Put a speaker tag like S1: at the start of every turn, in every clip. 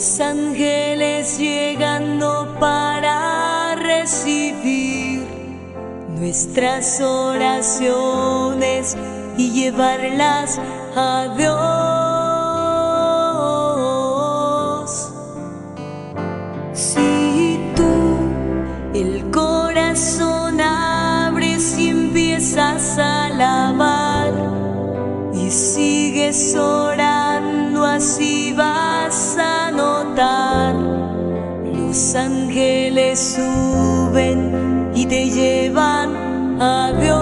S1: Los ángeles llegando para recibir nuestras oraciones y llevarlas a Dios. Si tú el corazón abres y empiezas a alabar y sigues orando los ángeles suben y te llevan a Dios.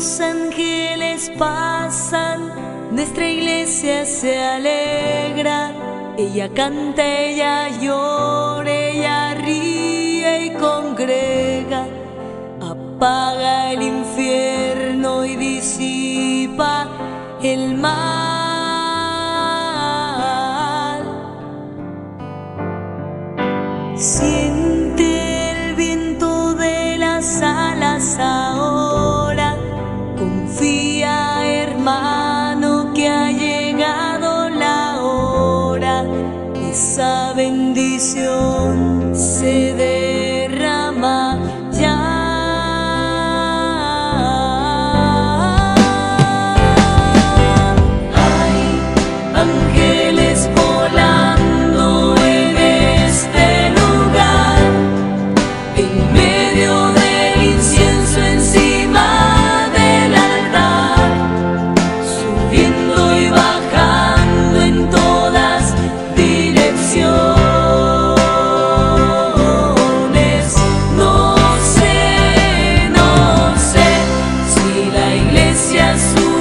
S1: los ángeles pasan, nuestra iglesia se alegra. Ella canta, ella llora, ella ríe y congrega. Apaga el infierno y disipa el mal. Si bendición se dé. esse sua